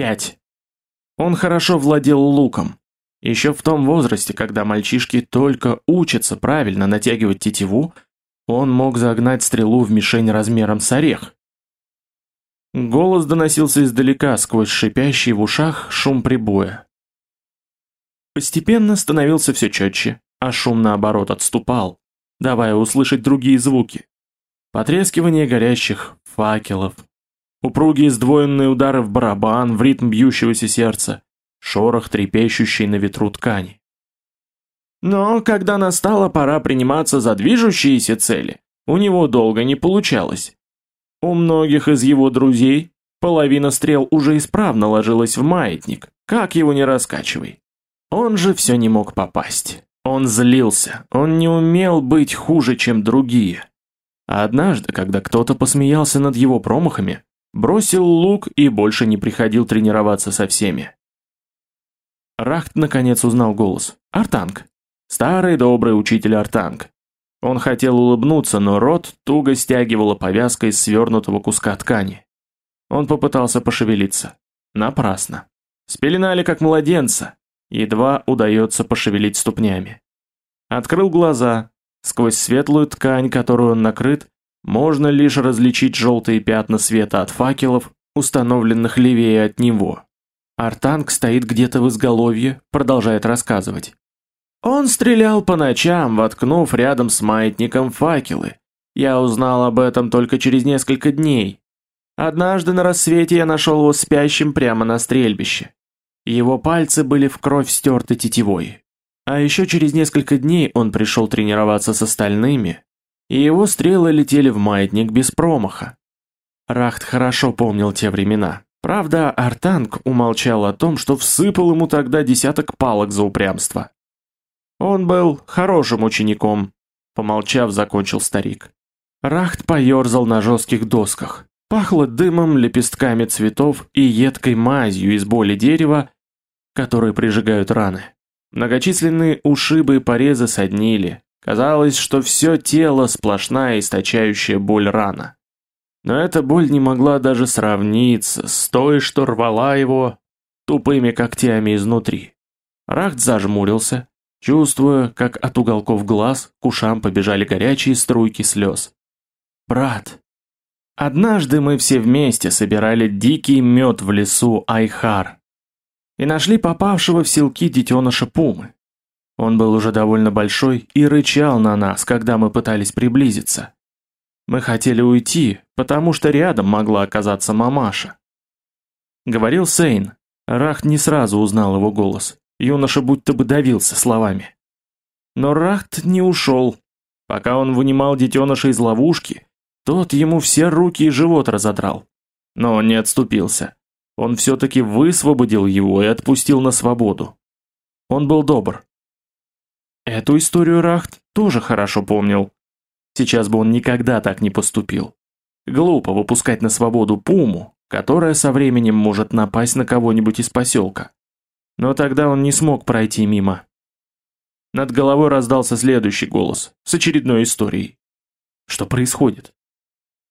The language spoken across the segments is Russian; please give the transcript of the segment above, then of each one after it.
Пять. Он хорошо владел луком. Еще в том возрасте, когда мальчишки только учатся правильно натягивать тетиву, он мог загнать стрелу в мишень размером с орех. Голос доносился издалека сквозь шипящий в ушах шум прибоя. Постепенно становился все четче, а шум наоборот отступал, давая услышать другие звуки. Потрескивание горящих факелов, упругие сдвоенные удары в барабан в ритм бьющегося сердца, шорох трепещущей на ветру ткани. Но когда настала пора приниматься за движущиеся цели, у него долго не получалось. У многих из его друзей половина стрел уже исправно ложилась в маятник, как его не раскачивай. Он же все не мог попасть. Он злился, он не умел быть хуже, чем другие. А однажды, когда кто-то посмеялся над его промахами, бросил лук и больше не приходил тренироваться со всеми. Рахт наконец узнал голос. Артанг. Старый добрый учитель Артанг. Он хотел улыбнуться, но рот туго стягивала повязка из свернутого куска ткани. Он попытался пошевелиться. Напрасно. Спеленали как младенца. Едва удается пошевелить ступнями. Открыл глаза. Сквозь светлую ткань, которую он накрыт, можно лишь различить желтые пятна света от факелов, установленных левее от него. Артанг стоит где-то в изголовье, продолжает рассказывать. Он стрелял по ночам, воткнув рядом с маятником факелы. Я узнал об этом только через несколько дней. Однажды на рассвете я нашел его спящим прямо на стрельбище. Его пальцы были в кровь стерты тетивой. А еще через несколько дней он пришел тренироваться с остальными, и его стрелы летели в маятник без промаха. Рахт хорошо помнил те времена. Правда, Артанг умолчал о том, что всыпал ему тогда десяток палок за упрямство. Он был хорошим учеником, помолчав, закончил старик. Рахт поерзал на жестких досках. Пахло дымом, лепестками цветов и едкой мазью из боли дерева, которые прижигают раны. Многочисленные ушибы и порезы соднили. Казалось, что все тело сплошная источающая боль рана. Но эта боль не могла даже сравниться с той, что рвала его тупыми когтями изнутри. Рахт зажмурился, чувствуя, как от уголков глаз к ушам побежали горячие струйки слез. «Брат!» Однажды мы все вместе собирали дикий мед в лесу Айхар и нашли попавшего в селки детеныша пумы. Он был уже довольно большой и рычал на нас, когда мы пытались приблизиться. Мы хотели уйти, потому что рядом могла оказаться мамаша. Говорил Сейн. Рахт не сразу узнал его голос. Юноша будто бы давился словами. Но Рахт не ушел. Пока он вынимал детеныша из ловушки, тот ему все руки и живот разодрал. Но он не отступился. Он все-таки высвободил его и отпустил на свободу. Он был добр. Эту историю Рахт тоже хорошо помнил. Сейчас бы он никогда так не поступил. Глупо выпускать на свободу пуму, которая со временем может напасть на кого-нибудь из поселка. Но тогда он не смог пройти мимо. Над головой раздался следующий голос, с очередной историей. Что происходит?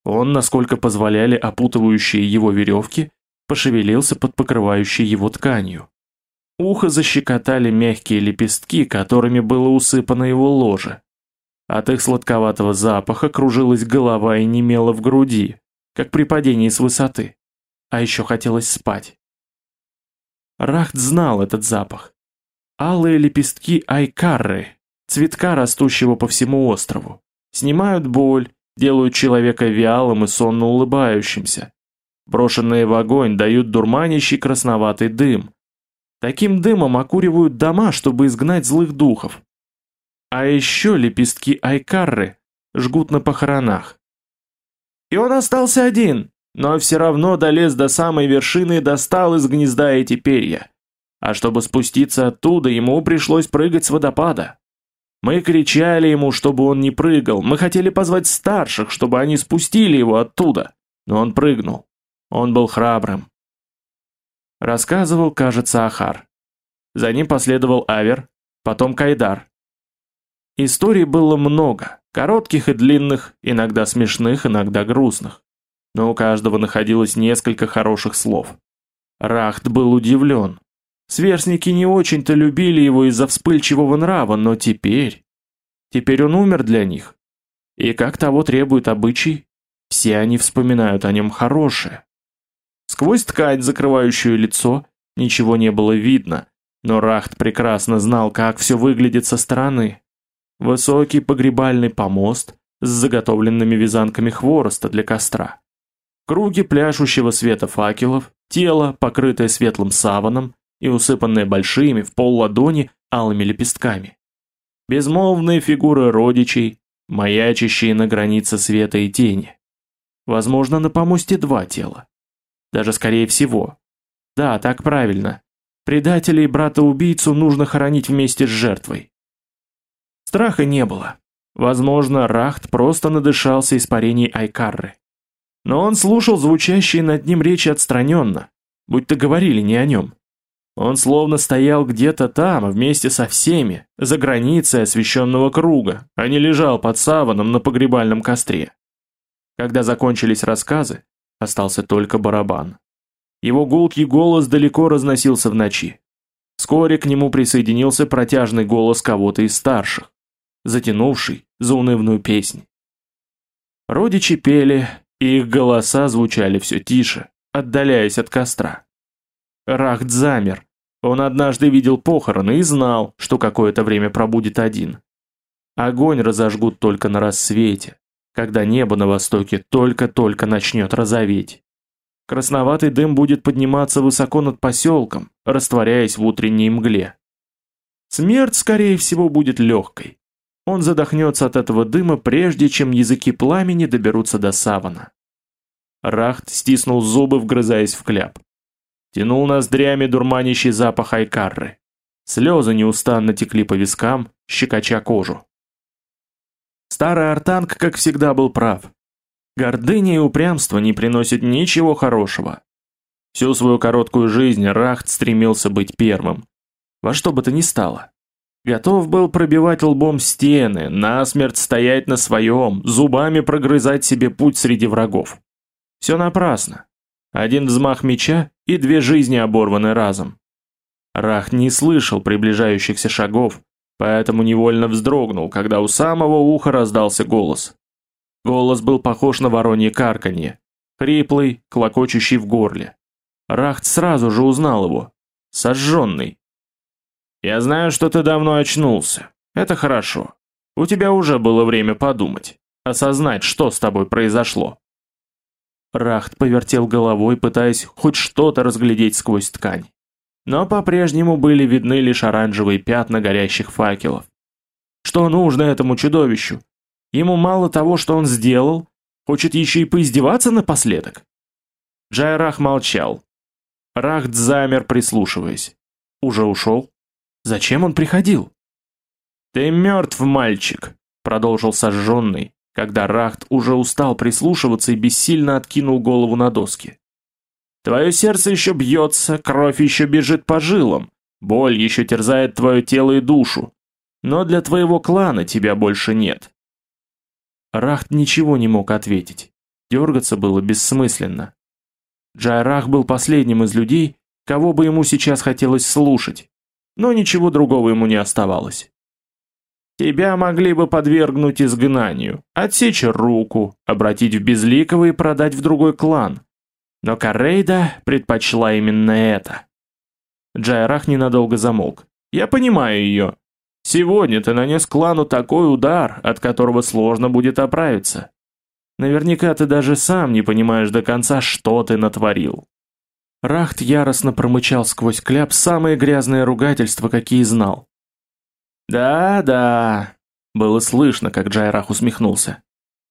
Он, насколько позволяли опутывающие его веревки, пошевелился под покрывающей его тканью. Ухо защекотали мягкие лепестки, которыми было усыпано его ложе. От их сладковатого запаха кружилась голова и немела в груди, как при падении с высоты. А еще хотелось спать. Рахт знал этот запах. Алые лепестки айкарры, цветка, растущего по всему острову, снимают боль, делают человека вялым и сонно улыбающимся. Брошенные в огонь дают дурманящий красноватый дым. Таким дымом окуривают дома, чтобы изгнать злых духов. А еще лепестки айкарры жгут на похоронах. И он остался один, но все равно долез до самой вершины и достал из гнезда эти перья. А чтобы спуститься оттуда, ему пришлось прыгать с водопада. Мы кричали ему, чтобы он не прыгал, мы хотели позвать старших, чтобы они спустили его оттуда, но он прыгнул. Он был храбрым. Рассказывал, кажется, Ахар. За ним последовал Авер, потом Кайдар. Историй было много, коротких и длинных, иногда смешных, иногда грустных но у каждого находилось несколько хороших слов. Рахт был удивлен. Сверстники не очень-то любили его из-за вспыльчивого нрава, но теперь... Теперь он умер для них. И как того требует обычай, все они вспоминают о нем хорошее. Сквозь ткань, закрывающую лицо, ничего не было видно, но Рахт прекрасно знал, как все выглядит со стороны. Высокий погребальный помост с заготовленными вязанками хвороста для костра. Круги пляшущего света факелов, тело, покрытое светлым саваном и усыпанное большими в пол ладони алыми лепестками. Безмолвные фигуры родичей, маячащие на границе света и тени. Возможно, на помосте два тела. Даже скорее всего. Да, так правильно. Предателя и брата-убийцу нужно хоронить вместе с жертвой. Страха не было. Возможно, Рахт просто надышался испарений Айкарры. Но он слушал звучащие над ним речи отстраненно, будто говорили не о нем. Он словно стоял где-то там, вместе со всеми, за границей освещенного круга, а не лежал под саваном на погребальном костре. Когда закончились рассказы, остался только барабан. Его гулкий голос далеко разносился в ночи. Вскоре к нему присоединился протяжный голос кого-то из старших, затянувший заунывную песнь. Родичи пели, и их голоса звучали все тише, отдаляясь от костра. Рахт замер. Он однажды видел похороны и знал, что какое-то время пробудет один. Огонь разожгут только на рассвете, когда небо на востоке только-только начнет розоветь. Красноватый дым будет подниматься высоко над поселком, растворяясь в утренней мгле. Смерть, скорее всего, будет легкой. Он задохнется от этого дыма, прежде чем языки пламени доберутся до савана. Рахт стиснул зубы, вгрызаясь в кляп. Тянул ноздрями дурманящий запах айкарры. Слезы неустанно текли по вискам, щекоча кожу. Старый Артанг, как всегда, был прав. Гордыня и упрямство не приносят ничего хорошего. Всю свою короткую жизнь Рахт стремился быть первым. Во что бы то ни стало. Готов был пробивать лбом стены, насмерть стоять на своем, зубами прогрызать себе путь среди врагов. Все напрасно. Один взмах меча, и две жизни оборваны разом. Рахт не слышал приближающихся шагов, поэтому невольно вздрогнул, когда у самого уха раздался голос. Голос был похож на воронье карканье, хриплый, клокочущий в горле. Рахт сразу же узнал его. Сожженный. «Я знаю, что ты давно очнулся. Это хорошо. У тебя уже было время подумать, осознать, что с тобой произошло». Рахт повертел головой, пытаясь хоть что-то разглядеть сквозь ткань. Но по-прежнему были видны лишь оранжевые пятна горящих факелов. Что нужно этому чудовищу? Ему мало того, что он сделал, хочет еще и поиздеваться напоследок. Джайрах молчал. Рахт замер, прислушиваясь. Уже ушел? Зачем он приходил? «Ты мертв, мальчик», — продолжил сожженный, когда Рахт уже устал прислушиваться и бессильно откинул голову на доски. «Твое сердце еще бьется, кровь еще бежит по жилам, боль еще терзает твое тело и душу, но для твоего клана тебя больше нет. Рахт ничего не мог ответить. Дергаться было бессмысленно. Джайрах был последним из людей, кого бы ему сейчас хотелось слушать, но ничего другого ему не оставалось. Тебя могли бы подвергнуть изгнанию, отсечь руку, обратить в безликого и продать в другой клан. Но Карейда предпочла именно это. Джайрах ненадолго замолк. Я понимаю ее. Сегодня ты нанес клану такой удар, от которого сложно будет оправиться. Наверняка ты даже сам не понимаешь до конца, что ты натворил. Рахт яростно промычал сквозь кляп самые грязные ругательства, какие знал. «Да-да», — было слышно, как Джайрах усмехнулся.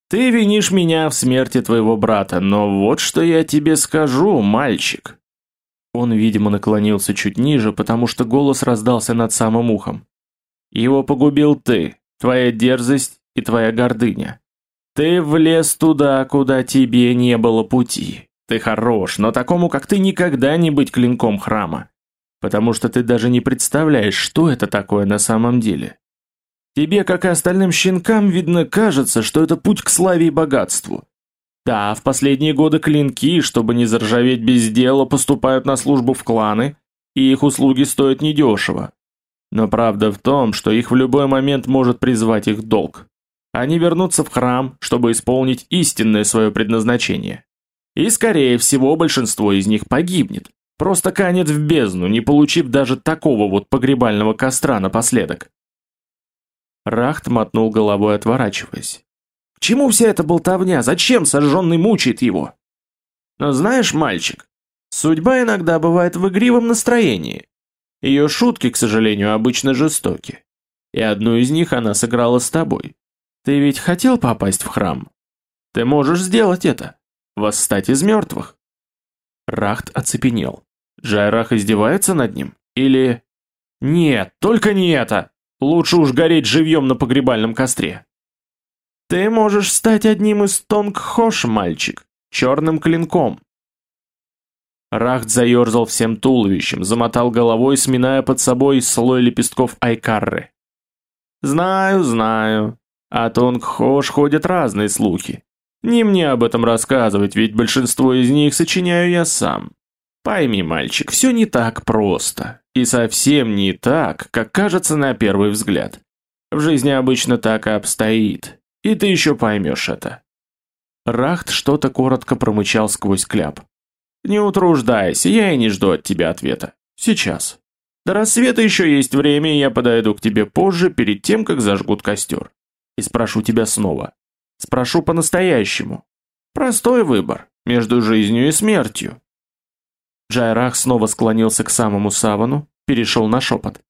«Ты винишь меня в смерти твоего брата, но вот что я тебе скажу, мальчик». Он, видимо, наклонился чуть ниже, потому что голос раздался над самым ухом. Его погубил ты, твоя дерзость и твоя гордыня. Ты влез туда, куда тебе не было пути. Ты хорош, но такому, как ты, никогда не быть клинком храма. Потому что ты даже не представляешь, что это такое на самом деле. Тебе, как и остальным щенкам, видно, кажется, что это путь к славе и богатству. Да, в последние годы клинки, чтобы не заржаветь без дела, поступают на службу в кланы, и их услуги стоят недешево. Но правда в том, что их в любой момент может призвать их долг. Они вернутся в храм, чтобы исполнить истинное свое предназначение. И скорее всего большинство из них погибнет. Просто канет в бездну, не получив даже такого вот погребального костра напоследок. Рахт мотнул головой, отворачиваясь. К чему вся эта болтовня? Зачем сожженный мучает его? Но знаешь, мальчик, судьба иногда бывает в игривом настроении. Ее шутки, к сожалению, обычно жестоки. И одну из них она сыграла с тобой. Ты ведь хотел попасть в храм? Ты можешь сделать это. Восстать из мертвых. Рахт оцепенел. Джайрах издевается над ним? Или... Нет, только не это! Лучше уж гореть живьем на погребальном костре. Ты можешь стать одним из Тонгхош, мальчик, черным клинком. Рахт заерзал всем туловищем, замотал головой, сминая под собой слой лепестков айкарры. «Знаю, знаю. О Тонгхош ходят разные слухи. Не мне об этом рассказывать, ведь большинство из них сочиняю я сам. Пойми, мальчик, все не так просто. И совсем не так, как кажется на первый взгляд. В жизни обычно так и обстоит. И ты еще поймешь это. Рахт что-то коротко промычал сквозь кляп. Не утруждайся, я и не жду от тебя ответа. Сейчас. До рассвета еще есть время, и я подойду к тебе позже, перед тем, как зажгут костер. И спрошу тебя снова. Спрошу по-настоящему. Простой выбор между жизнью и смертью. Джайрах снова склонился к самому савану, перешел на шепот.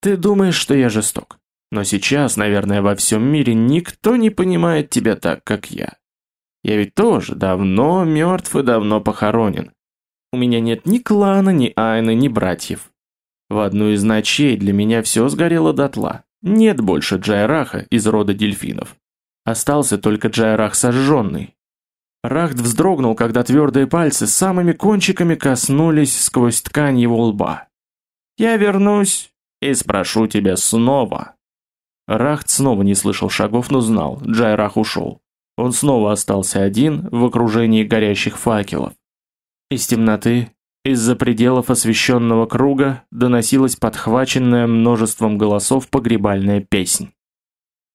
«Ты думаешь, что я жесток, но сейчас, наверное, во всем мире никто не понимает тебя так, как я. Я ведь тоже давно мертв и давно похоронен. У меня нет ни клана, ни айны, ни братьев. В одну из ночей для меня все сгорело дотла. Нет больше Джайраха из рода дельфинов. Остался только Джайрах сожженный, Рахт вздрогнул, когда твердые пальцы самыми кончиками коснулись сквозь ткань его лба. «Я вернусь и спрошу тебя снова». Рахт снова не слышал шагов, но знал, Джайрах ушел. Он снова остался один в окружении горящих факелов. Из темноты, из-за пределов освещенного круга, доносилась подхваченная множеством голосов погребальная песнь.